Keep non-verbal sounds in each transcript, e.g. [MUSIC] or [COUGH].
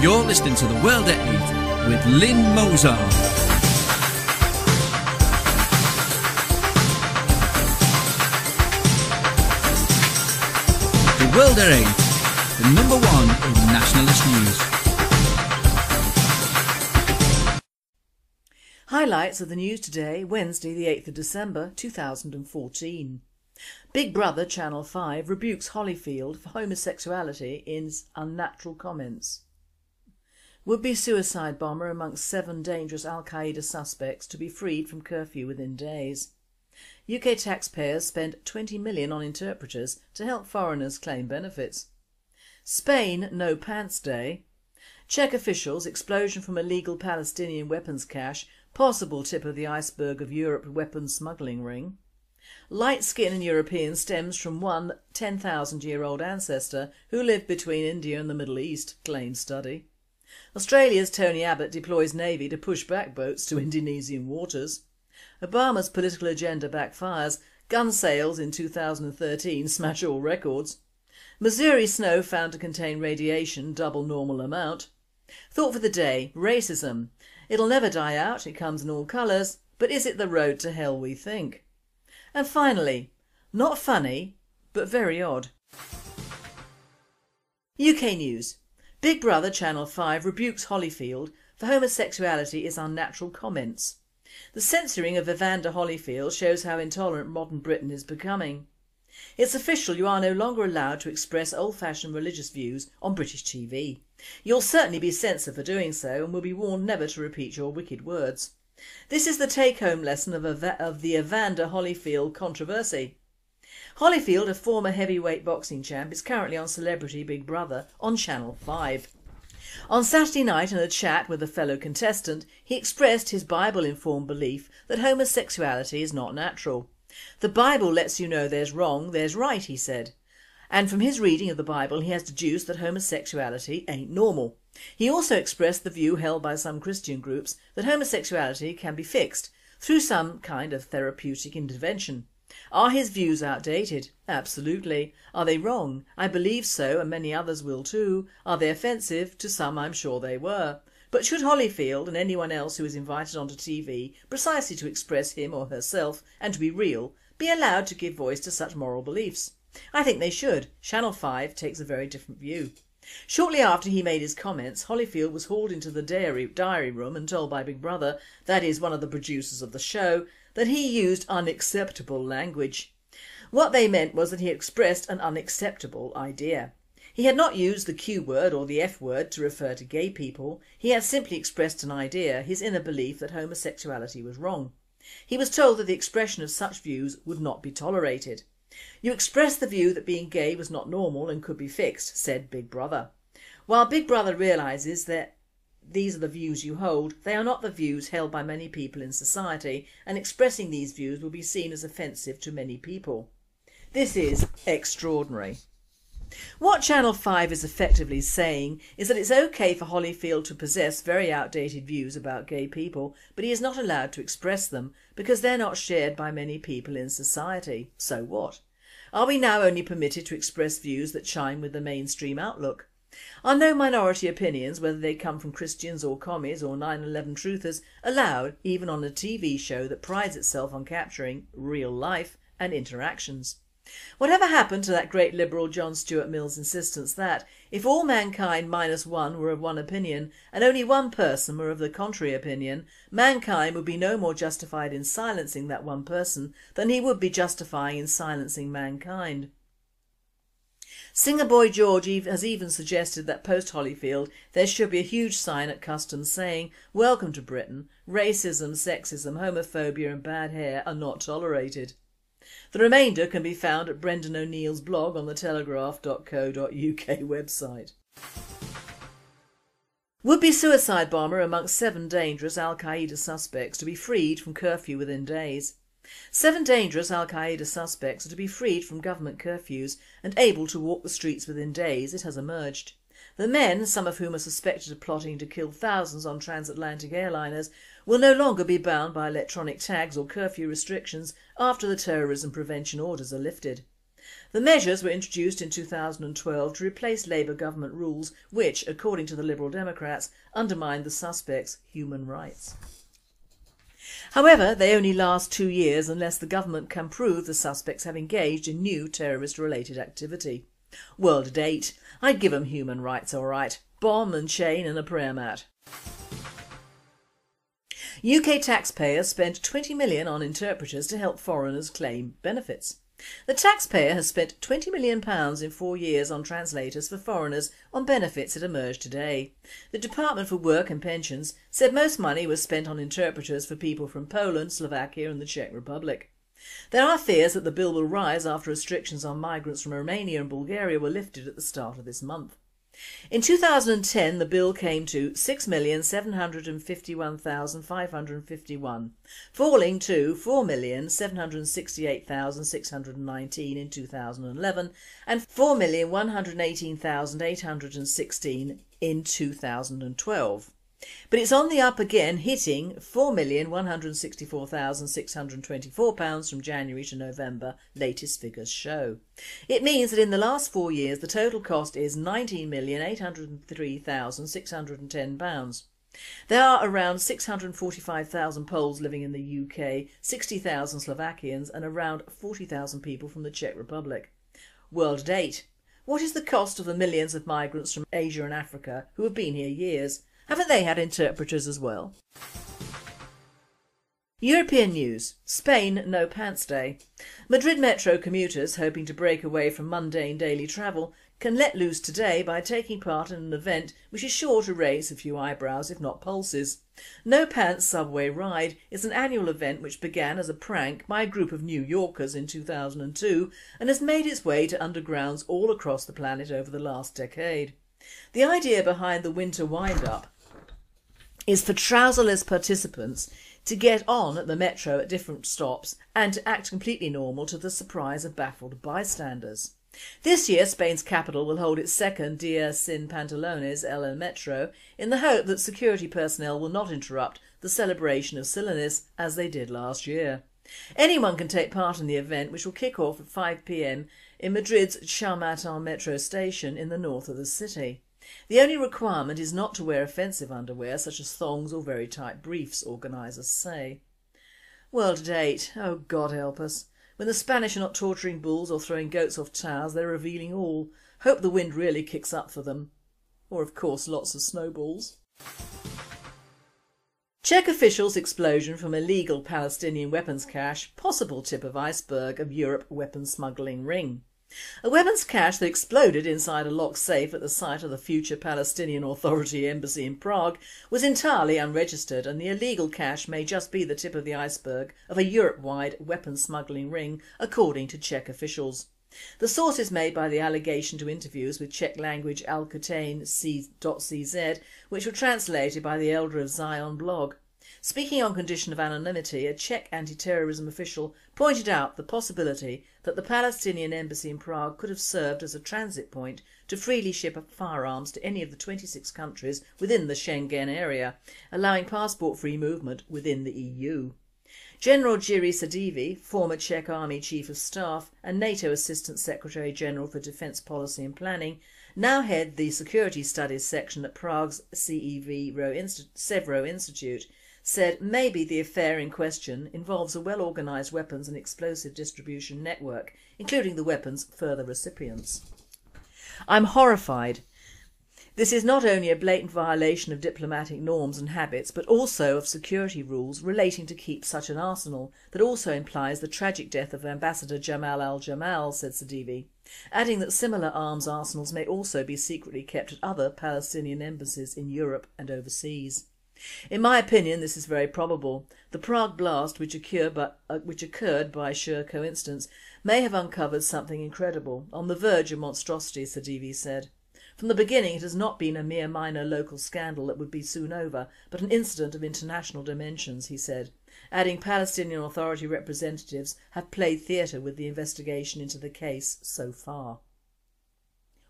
You're listening to The World at 8 with Lynn Mozart. The World at 8, the number one in nationalist news. Highlights of the news today, Wednesday the 8th of December 2014. Big Brother Channel 5 rebukes Holyfield for homosexuality in unnatural comments. Would-be suicide bomber amongst seven dangerous Al-Qaeda suspects to be freed from curfew within days. UK taxpayers spend 20 million on interpreters to help foreigners claim benefits. Spain No Pants Day. Czech officials explosion from illegal Palestinian weapons cache possible tip of the iceberg of Europe weapons smuggling ring. Light skin in Europeans stems from one 10,000 year old ancestor who lived between India and the Middle East, claims study. Australia's Tony Abbott deploys Navy to push back boats to Indonesian waters. Obama's political agenda backfires, gun sales in 2013 smash all records. Missouri snow found to contain radiation double normal amount. Thought for the day, racism. It'll never die out, it comes in all colours, but is it the road to hell we think? And finally, not funny, but very odd. UK News Big Brother Channel 5 rebukes Holyfield for homosexuality is unnatural comments. The censoring of Evander Holyfield shows how intolerant modern Britain is becoming. It's official you are no longer allowed to express old-fashioned religious views on British TV. You'll certainly be censored for doing so and will be warned never to repeat your wicked words. This is the take-home lesson of, of the Evander Holyfield controversy. Holyfield, a former heavyweight boxing champ, is currently on Celebrity Big Brother on Channel 5. On Saturday night in a chat with a fellow contestant, he expressed his Bible-informed belief that homosexuality is not natural. The Bible lets you know there's wrong, there's right, he said. And from his reading of the Bible he has deduced that homosexuality ain't normal. He also expressed the view held by some Christian groups that homosexuality can be fixed through some kind of therapeutic intervention. Are his views outdated? Absolutely. Are they wrong? I believe so and many others will too. Are they offensive? To some I'm sure they were. But should Holyfield and anyone else who is invited onto TV precisely to express him or herself and to be real be allowed to give voice to such moral beliefs? I think they should. Channel 5 takes a very different view. Shortly after he made his comments, Holyfield was hauled into the diary room and told by Big Brother, that is one of the producers of the show, that he used unacceptable language. What they meant was that he expressed an unacceptable idea. He had not used the Q word or the F word to refer to gay people, he had simply expressed an idea, his inner belief that homosexuality was wrong. He was told that the expression of such views would not be tolerated. You expressed the view that being gay was not normal and could be fixed, said Big Brother. While Big Brother realises that these are the views you hold, they are not the views held by many people in society and expressing these views will be seen as offensive to many people. This is extraordinary. What Channel 5 is effectively saying is that it's okay for Holyfield to possess very outdated views about gay people but he is not allowed to express them because they're not shared by many people in society. So what? Are we now only permitted to express views that chime with the mainstream outlook? Are no minority opinions, whether they come from Christians or commies or 9-11 truthers, allowed even on a TV show that prides itself on capturing real life and interactions? Whatever happened to that great liberal John Stuart Mill's insistence that, if all mankind minus one were of one opinion and only one person were of the contrary opinion, mankind would be no more justified in silencing that one person than he would be justifying in silencing mankind. Singer Boy George has even suggested that post Holyfield there should be a huge sign at customs saying, welcome to Britain, racism, sexism, homophobia and bad hair are not tolerated. The remainder can be found at Brendan O'Neill's blog on the telegraph.co.uk website. Would-be suicide bomber amongst seven dangerous Al-Qaeda suspects to be freed from curfew within days. Seven dangerous Al-Qaeda suspects are to be freed from government curfews and able to walk the streets within days, it has emerged. The men, some of whom are suspected of plotting to kill thousands on transatlantic airliners, will no longer be bound by electronic tags or curfew restrictions after the terrorism prevention orders are lifted. The measures were introduced in 2012 to replace Labour government rules which, according to the Liberal Democrats, undermined the suspects' human rights. However, they only last two years unless the government can prove the suspects have engaged in new terrorist related activity. World at 8, I'd give them human rights alright, bomb and chain and a prayer mat. UK taxpayers spent 20 million on interpreters to help foreigners claim benefits. The taxpayer has spent £20 million in four years on translators for foreigners on benefits that emerged today. The Department for Work and Pensions said most money was spent on interpreters for people from Poland, Slovakia and the Czech Republic. There are fears that the bill will rise after restrictions on migrants from Romania and Bulgaria were lifted at the start of this month. In 2010 the bill came to 6,751,551, falling to 4,768,619 in 2011 and 4,118,816 in 2012. But it's on the up again hitting £4,164,624 from January to November, latest figures show. It means that in the last four years the total cost is £19,803,610. There are around 645,000 Poles living in the UK, 60,000 Slovakians and around 40,000 people from the Czech Republic. World at 8. What is the cost of the millions of migrants from Asia and Africa who have been here years? Haven't they had interpreters as well? European news. Spain no pants day. Madrid metro commuters hoping to break away from mundane daily travel can let loose today by taking part in an event which is sure to raise a few eyebrows if not pulses. No Pants Subway Ride is an annual event which began as a prank by a group of New Yorkers in 2002 and has made its way to undergrounds all across the planet over the last decade. The idea behind the winter wind-up is for trouserless participants to get on at the metro at different stops and to act completely normal to the surprise of baffled bystanders. This year Spain's capital will hold its second Dia Sin Pantalones El Metro in the hope that security personnel will not interrupt the celebration of silliness as they did last year. Anyone can take part in the event which will kick off at 5pm in Madrid's Chamartin metro station in the north of the city. The only requirement is not to wear offensive underwear such as thongs or very tight briefs, organisers say. World at 8, oh God help us. When the Spanish are not torturing bulls or throwing goats off towers they're revealing all. Hope the wind really kicks up for them. Or of course lots of snowballs. Czech officials explosion from illegal Palestinian weapons cache, possible tip of iceberg of Europe weapons smuggling ring. A weapons cache that exploded inside a locked safe at the site of the future Palestinian Authority embassy in Prague was entirely unregistered and the illegal cache may just be the tip of the iceberg of a Europe-wide weapons smuggling ring according to Czech officials. The source is made by the allegation to interviews with Czech language Alcatain.cz which were translated by the Elder of Ziyon blog. Speaking on condition of anonymity, a Czech anti-terrorism official pointed out the possibility that the Palestinian embassy in Prague could have served as a transit point to freely ship firearms to any of the 26 countries within the Schengen area, allowing passport-free movement within the EU. General Jiří Šedivý, former Czech Army Chief of Staff and NATO Assistant Secretary General for Defence Policy and Planning, now head the Security Studies section at Prague's CEV Sevro Institute said maybe the affair in question involves a well organised weapons and explosive distribution network, including the weapon's further recipients. I'm horrified. This is not only a blatant violation of diplomatic norms and habits but also of security rules relating to keep such an arsenal that also implies the tragic death of Ambassador Jamal al-Jamal, said Šedivý, adding that similar arms arsenals may also be secretly kept at other Palestinian embassies in Europe and overseas. In my opinion this is very probable. The Prague blast which occurred by, uh, which occurred by sheer coincidence may have uncovered something incredible, on the verge of monstrosity Šedivý said. From the beginning it has not been a mere minor local scandal that would be soon over but an incident of international dimensions, he said, adding Palestinian Authority representatives have played theatre with the investigation into the case so far.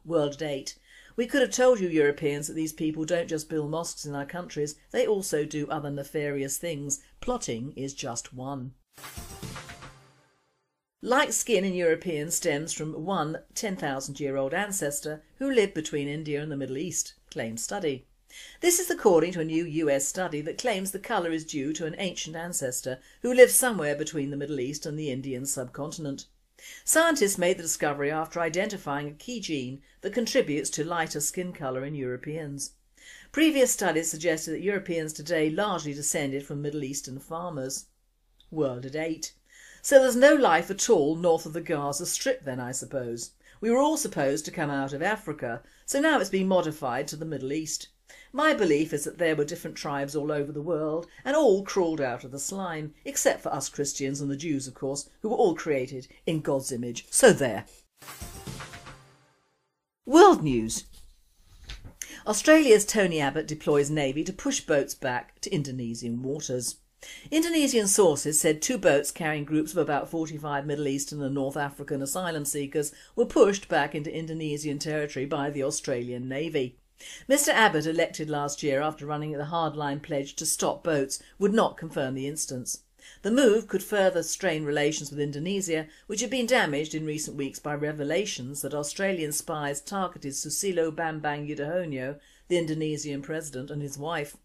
World at 8 we could have told you Europeans that these people don't just build mosques in our countries, they also do other nefarious things. Plotting is just one. Light skin in Europeans stems from one 10,000 year old ancestor who lived between India and the Middle East, claims study. This is according to a new US study that claims the colour is due to an ancient ancestor who lived somewhere between the Middle East and the Indian subcontinent. Scientists made the discovery after identifying a key gene that contributes to lighter skin colour in Europeans. Previous studies suggested that Europeans today largely descended from Middle Eastern farmers. World at 8. So there's no life at all north of the Gaza Strip then I suppose. We were all supposed to come out of Africa, so now it's been modified to the Middle East. My belief is that there were different tribes all over the world and all crawled out of the slime, except for us Christians and the Jews of course, who were all created in God's image, so there. World News Australia's Tony Abbott deploys Navy to push boats back to Indonesian waters. Indonesian sources said two boats carrying groups of about 45 Middle Eastern and North African asylum seekers were pushed back into Indonesian territory by the Australian Navy. Mr Abbott, elected last year after running the hardline pledge to stop boats, would not confirm the instance. The move could further strain relations with Indonesia, which had been damaged in recent weeks by revelations that Australian spies targeted Susilo Bambang Yudhoyono, the Indonesian president and his wife.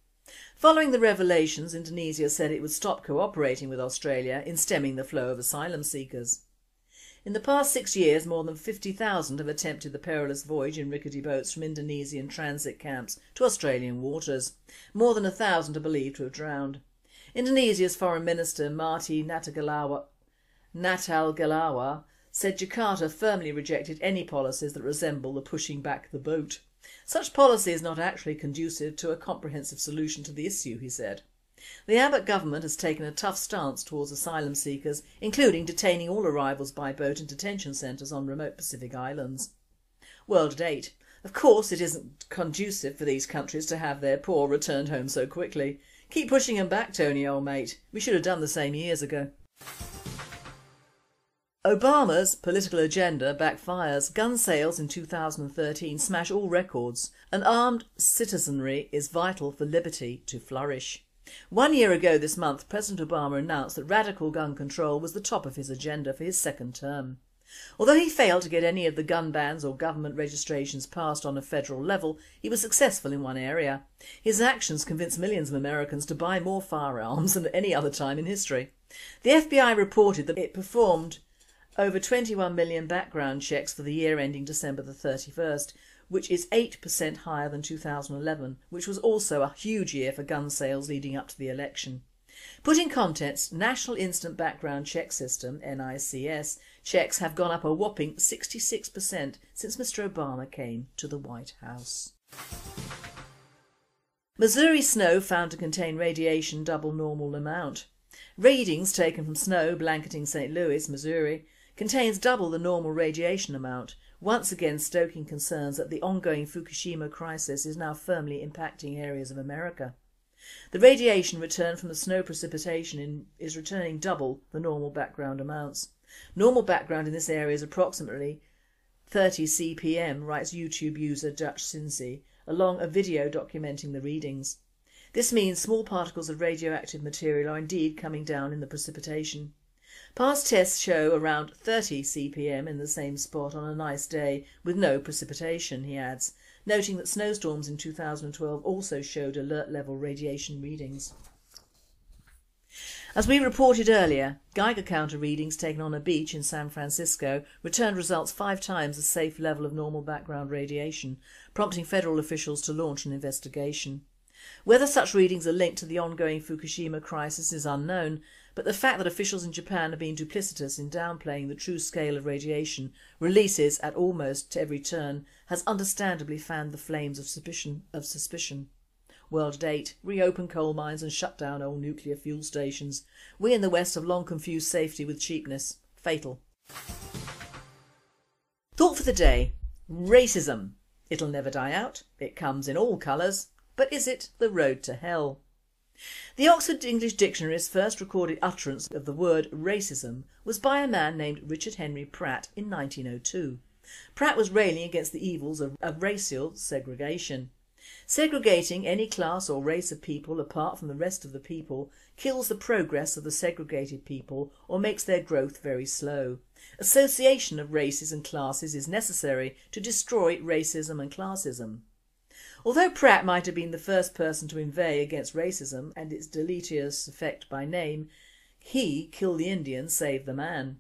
Following the revelations, Indonesia said it would stop cooperating with Australia in stemming the flow of asylum seekers. In the past six years more than 50,000 have attempted the perilous voyage in rickety boats from Indonesian transit camps to Australian waters. More than a thousand are believed to have drowned. Indonesia's Foreign Minister Marty Natalegawa said Jakarta firmly rejected any policies that resemble the pushing back the boat. Such policy is not actually conducive to a comprehensive solution to the issue, he said. The Abbott government has taken a tough stance towards asylum seekers, including detaining all arrivals by boat in detention centres on remote Pacific islands. World at 8. Of course it isn't conducive for these countries to have their poor returned home so quickly. Keep pushing them back, Tony, old mate. We should have done the same years ago. Obama's political agenda backfires. Gun sales in 2013 smash all records. An armed citizenry is vital for liberty to flourish. One year ago this month President Obama announced that radical gun control was the top of his agenda for his second term. Although he failed to get any of the gun bans or government registrations passed on a federal level, he was successful in one area. His actions convinced millions of Americans to buy more firearms [LAUGHS] than at any other time in history. The FBI reported that it performed over 21 million background checks for the year ending December the 31st, which is 8% higher than 2011, which was also a huge year for gun sales leading up to the election. Put in context, National Instant Background Check System NICS checks have gone up a whopping 66% since Mr Obama came to the White House. Missouri snow found to contain radiation double normal amount. Readings taken from snow blanketing St Louis, Missouri contains double the normal radiation amount, once again stoking concerns that the ongoing Fukushima crisis is now firmly impacting areas of America. The radiation returned from the snow precipitation in, is returning double the normal background amounts. Normal background in this area is approximately 30 cpm, writes YouTube user dutchsinse, along a video documenting the readings. This means small particles of radioactive material are indeed coming down in the precipitation. Past tests show around 30 cpm in the same spot on a nice day with no precipitation, he adds, noting that snowstorms in 2012 also showed alert level radiation readings. As we reported earlier, Geiger counter readings taken on a beach in San Francisco returned results five times the safe level of normal background radiation, prompting federal officials to launch an investigation. Whether such readings are linked to the ongoing Fukushima crisis is unknown, but the fact that officials in Japan have been duplicitous in downplaying the true scale of radiation releases at almost every turn has understandably fanned the flames of suspicion. Of suspicion. World at 8. Reopen coal mines and shut down old nuclear fuel stations. We in the West have long confused safety with cheapness. Fatal. Thought for the day. Racism. It'll never die out. It comes in all colours. But is it the road to hell? The Oxford English Dictionary's first recorded utterance of the word racism was by a man named Richard Henry Pratt in 1902. Pratt was railing against the evils of, of racial segregation. Segregating any class or race of people apart from the rest of the people kills the progress of the segregated people or makes their growth very slow. Association of races and classes is necessary to destroy racism and classism. Although Pratt might have been the first person to inveigh against racism and its deleterious effect by name, he, kill the Indian, save the man.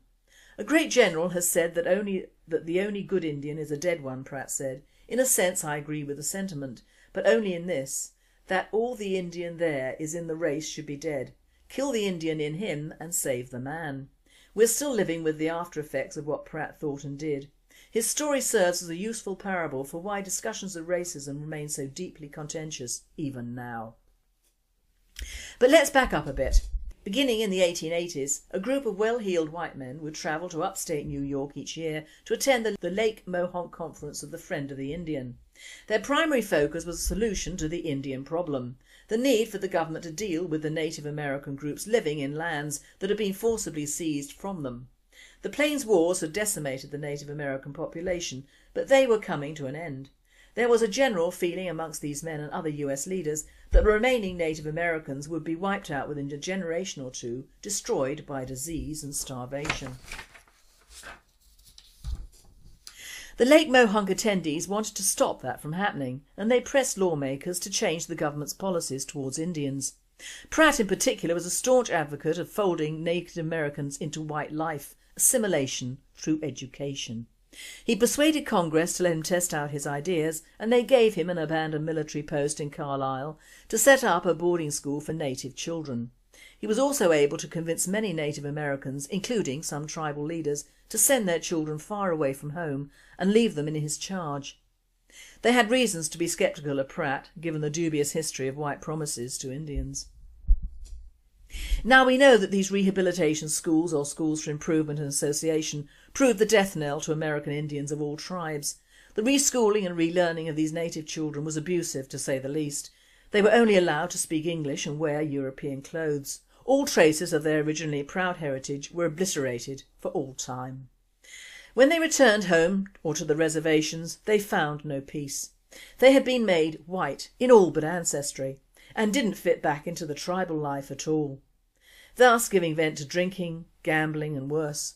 A great general has said that only that the only good Indian is a dead one, Pratt said. In a sense I agree with the sentiment, but only in this, that all the Indian there is in the race should be dead. Kill the Indian in him and save the man. We're still living with the after effects of what Pratt thought and did. His story serves as a useful parable for why discussions of racism remain so deeply contentious even now. But let's back up a bit. Beginning in the 1880s, a group of well-heeled white men would travel to upstate New York each year to attend the, Lake Mohonk Conference of the Friend of the Indian. Their primary focus was a solution to the Indian problem, the need for the government to deal with the Native American groups living in lands that had been forcibly seized from them. The Plains Wars had decimated the Native American population, but they were coming to an end. There was a general feeling amongst these men and other US leaders that the remaining Native Americans would be wiped out within a generation or two, destroyed by disease and starvation. The Lake Mohonk attendees wanted to stop that from happening and they pressed lawmakers to change the government's policies towards Indians. Pratt in particular was a staunch advocate of folding Native Americans into white life assimilation through education. He persuaded Congress to let him test out his ideas and they gave him an abandoned military post in Carlisle to set up a boarding school for native children. He was also able to convince many Native Americans, including some tribal leaders, to send their children far away from home and leave them in his charge. They had reasons to be sceptical of Pratt given the dubious history of white promises to Indians. Now we know that these rehabilitation schools or schools for improvement and association proved the death knell to American Indians of all tribes. The reschooling and relearning of these native children was abusive to say the least. They were only allowed to speak English and wear European clothes. All traces of their originally proud heritage were obliterated for all time. When they returned home or to the reservations they found no peace. They had been made white in all but ancestry and didn't fit back into the tribal life at all, thus giving vent to drinking, gambling and worse.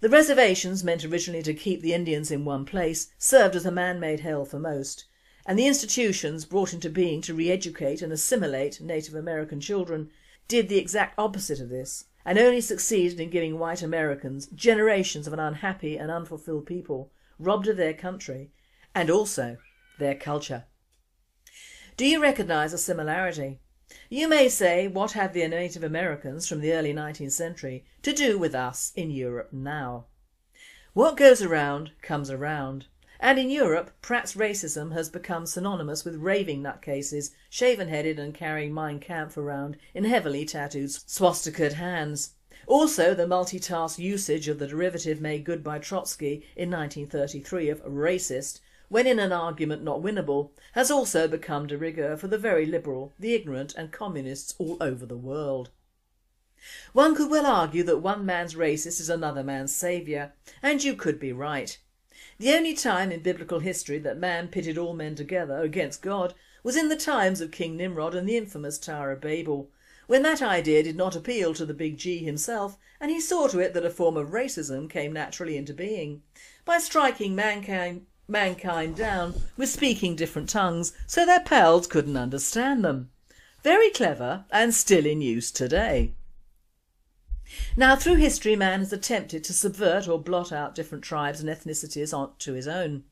The reservations, meant originally to keep the Indians in one place, served as a man-made hell for most, and the institutions brought into being to re-educate and assimilate Native American children did the exact opposite of this and only succeeded in giving white Americans generations of an unhappy and unfulfilled people robbed of their country and also their culture. Do you recognise a similarity? You may say what have the Native Americans from the early 19th century to do with us in Europe now? What goes around comes around and in Europe Pratt's racism has become synonymous with raving nutcases, shaven-headed and carrying Mein Kampf around in heavily tattooed swastikaed hands. Also the multitask usage of the derivative made good by Trotsky in 1933 of racist when in an argument not winnable, has also become de rigueur for the very liberal, the ignorant and communists all over the world. One could well argue that one man's racist is another man's saviour, and you could be right. The only time in biblical history that man pitted all men together against God was in the times of King Nimrod and the infamous Tower of Babel, when that idea did not appeal to the big G himself and he saw to it that a form of racism came naturally into being, by striking mankind mankind down with speaking different tongues so their pals couldn't understand them. Very clever and still in use today. Now through history man has attempted to subvert or blot out different tribes and ethnicities onto his own.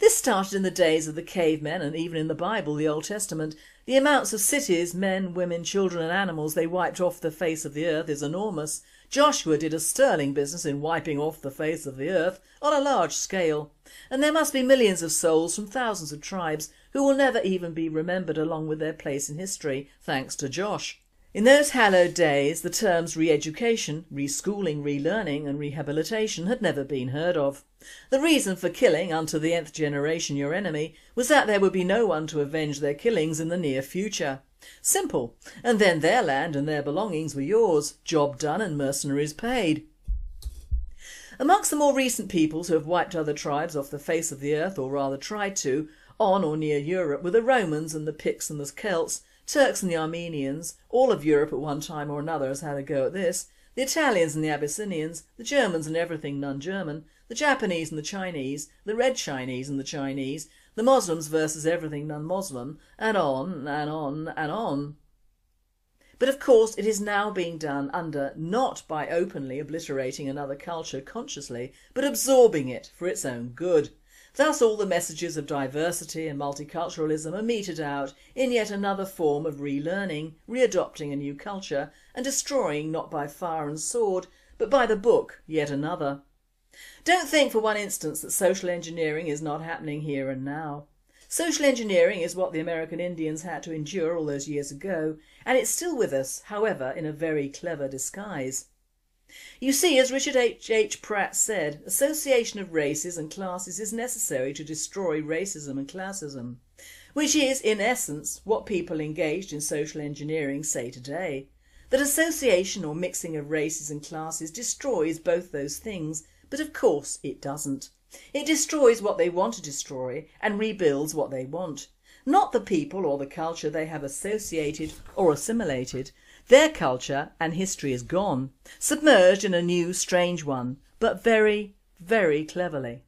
This started in the days of the cavemen and even in the Bible, the Old Testament, the amounts of cities, men, women, children and animals they wiped off the face of the earth is enormous. Joshua did a sterling business in wiping off the face of the earth on a large scale and there must be millions of souls from thousands of tribes who will never even be remembered along with their place in history, thanks to Josh. In those hallowed days the terms re-education, reschooling, relearning and rehabilitation had never been heard of. The reason for killing unto the nth generation your enemy was that there would be no one to avenge their killings in the near future. Simple, and then their land and their belongings were yours, job done and mercenaries paid. Amongst the more recent peoples who have wiped other tribes off the face of the earth or rather tried to, On or near Europe were the Romans and the Picts and the Celts, Turks and the Armenians, all of Europe at one time or another has had a go at this, the Italians and the Abyssinians, the Germans and everything non-German, the Japanese and the Chinese, the Red Chinese and the Chinese, the Moslems versus everything non-Muslim, and on and on and on. But of course it is now being done under not by openly obliterating another culture consciously, but absorbing it for its own good. Thus all the messages of diversity and multiculturalism are meted out in yet another form of relearning, readopting a new culture and destroying not by fire and sword but by the book yet another. Don't think for one instance that social engineering is not happening here and now. Social engineering is what the American Indians had to endure all those years ago and it's still with us, however in a very clever disguise. You see, as Richard H. H. Pratt said, association of races and classes is necessary to destroy racism and classism, which is, in essence, what people engaged in social engineering say today, that association or mixing of races and classes destroys both those things, but of course it doesn't. It destroys what they want to destroy and rebuilds what they want, not the people or the culture they have associated or assimilated, their culture and history is gone, submerged in a new strange one, but very, very cleverly.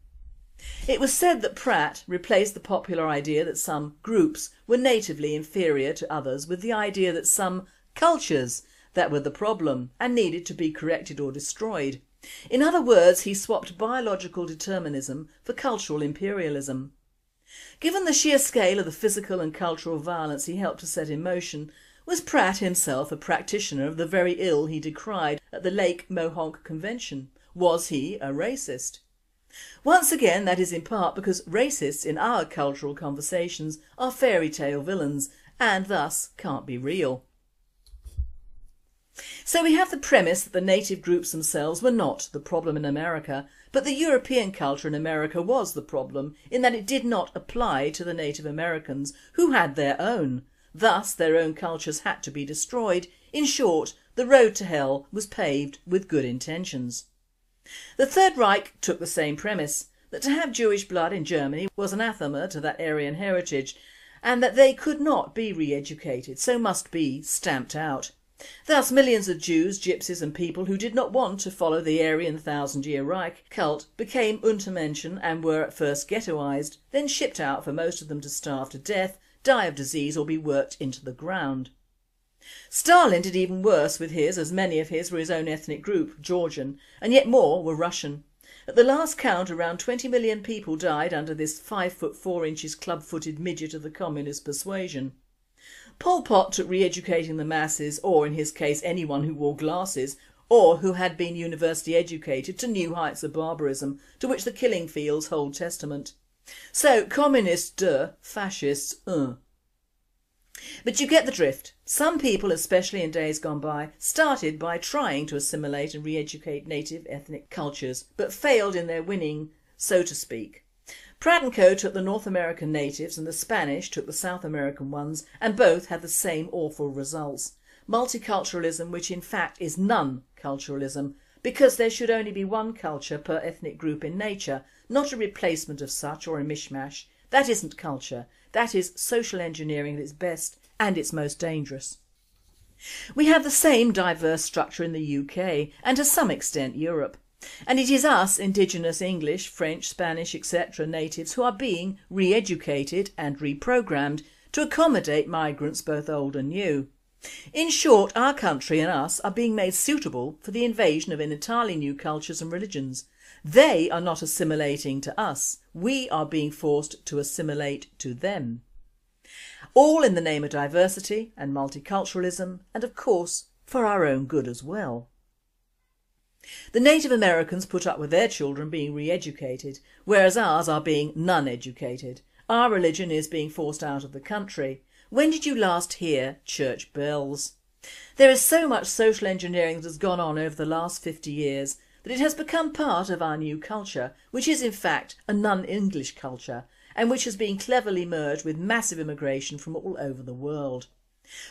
It was said that Pratt replaced the popular idea that some groups were natively inferior to others with the idea that some cultures that were the problem and needed to be corrected or destroyed. In other words he swapped biological determinism for cultural imperialism. Given the sheer scale of the physical and cultural violence he helped to set in motion, was Pratt himself a practitioner of the very ill he decried at the Lake Mohonk Convention? Was he a racist? Once again that is in part because racists in our cultural conversations are fairy tale villains and thus can't be real. So we have the premise that the native groups themselves were not the problem in America but the European culture in America was the problem in that it did not apply to the Native Americans who had their own Thus their own cultures had to be destroyed, in short the road to hell was paved with good intentions. The Third Reich took the same premise, that to have Jewish blood in Germany was anathema to that Aryan heritage and that they could not be re-educated so must be stamped out. Thus millions of Jews, gypsies and people who did not want to follow the Aryan thousand year Reich cult became Untermenschen and were at first ghettoised, then shipped out for most of them to starve to death die of disease or be worked into the ground. Stalin did even worse with his as many of his were his own ethnic group, Georgian, and yet more were Russian. At the last count around 20 million people died under this 5 foot 4 inches club footed midget of the communist persuasion. Pol Pot took re-educating the masses or in his case anyone who wore glasses or who had been university educated to new heights of barbarism to which the killing fields hold testament. So communists duh, fascists uh. But you get the drift. Some people, especially in days gone by, started by trying to assimilate and re-educate native ethnic cultures, but failed in their winning, so to speak. Pratt & Co took the North American natives and the Spanish took the South American ones and both had the same awful results. Multiculturalism which in fact is none-culturalism because there should only be one culture per ethnic group in nature, not a replacement of such or a mishmash. That isn't culture, that is social engineering at its best and its most dangerous. We have the same diverse structure in the UK and to some extent Europe. And it is us indigenous English, French, Spanish etc. natives who are being re-educated and reprogrammed to accommodate migrants both old and new. In short our country and us are being made suitable for the invasion of entirely new cultures and religions. They are not assimilating to us, we are being forced to assimilate to them. All in the name of diversity and multiculturalism and of course for our own good as well. The Native Americans put up with their children being re-educated, whereas ours are being none educated. Our religion is being forced out of the country when did you last hear church bells? There is so much social engineering that has gone on over the last 50 years that it has become part of our new culture, which is in fact a non-English culture and which has been cleverly merged with massive immigration from all over the world.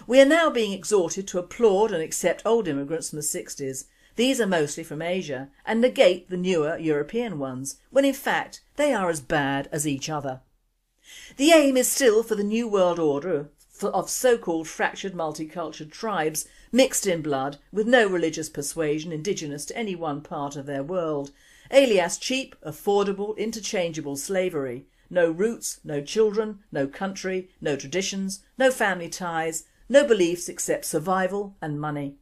We are now being exhorted to applaud and accept old immigrants from the 60s, these are mostly from Asia, and negate the newer European ones, when in fact they are as bad as each other. The aim is still for the new world order of so-called fractured multicultural tribes mixed in blood with no religious persuasion indigenous to any one part of their world, alias cheap, affordable, interchangeable slavery, no roots, no children, no country, no traditions, no family ties, no beliefs except survival and money.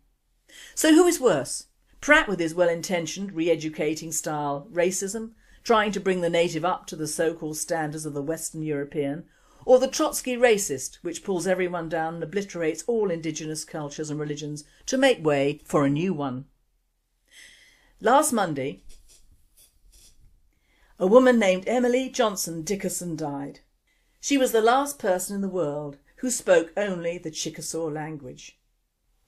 So who is worse? Pratt with his well-intentioned re-educating style racism, trying to bring the native up to the so-called standards of the Western European, or the Trotsky racist which pulls everyone down and obliterates all indigenous cultures and religions to make way for a new one. Last Monday, a woman named Emily Johnson Dickerson died. She was the last person in the world who spoke only the Chickasaw language.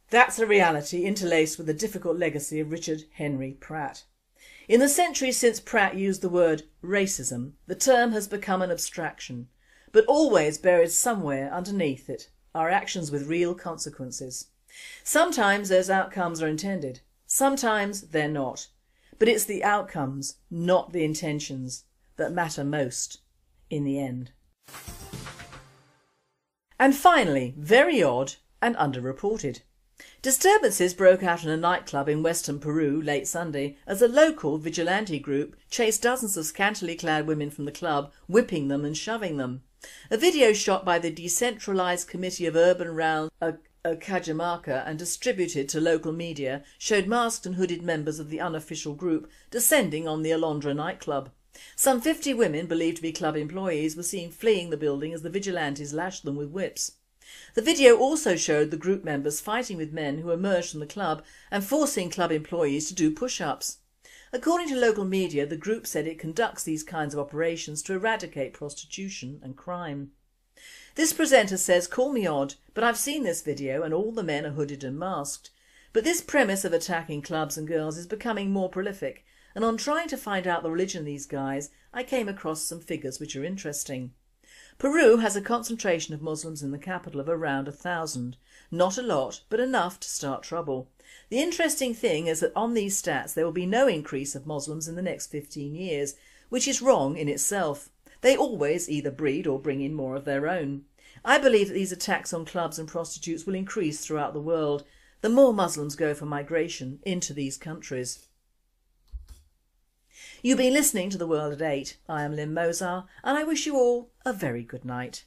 That's a reality interlaced with the difficult legacy of Richard Henry Pratt. In the centuries since Pratt used the word racism, the term has become an abstraction, but always buried somewhere underneath it are actions with real consequences. Sometimes those outcomes are intended, sometimes they're not, but it's the outcomes, not the intentions, that matter most in the end. And finally, very odd and underreported. Disturbances broke out in a nightclub in western Peru late Sunday as a local vigilante group chased dozens of scantily clad women from the club, whipping them and shoving them. A video shot by the Decentralised Committee of Urban Rounds of Cajamarca and distributed to local media showed masked and hooded members of the unofficial group descending on the Alondra nightclub. Some 50 women believed to be club employees were seen fleeing the building as the vigilantes lashed them with whips. The video also showed the group members fighting with men who emerged from the club and forcing club employees to do push-ups. According to local media, the group said it conducts these kinds of operations to eradicate prostitution and crime. This presenter says, call me odd, but I've seen this video and all the men are hooded and masked. But this premise of attacking clubs and girls is becoming more prolific and on trying to find out the religion of these guys I came across some figures which are interesting. Peru has a concentration of Muslims in the capital of around a thousand, not a lot but enough to start trouble. The interesting thing is that on these stats there will be no increase of Muslims in the next 15 years, which is wrong in itself. They always either breed or bring in more of their own. I believe that these attacks on clubs and prostitutes will increase throughout the world, the more Muslims go for migration into these countries. You've been listening to The World at 8. I am Lynn Mozar and I wish you all a very good night.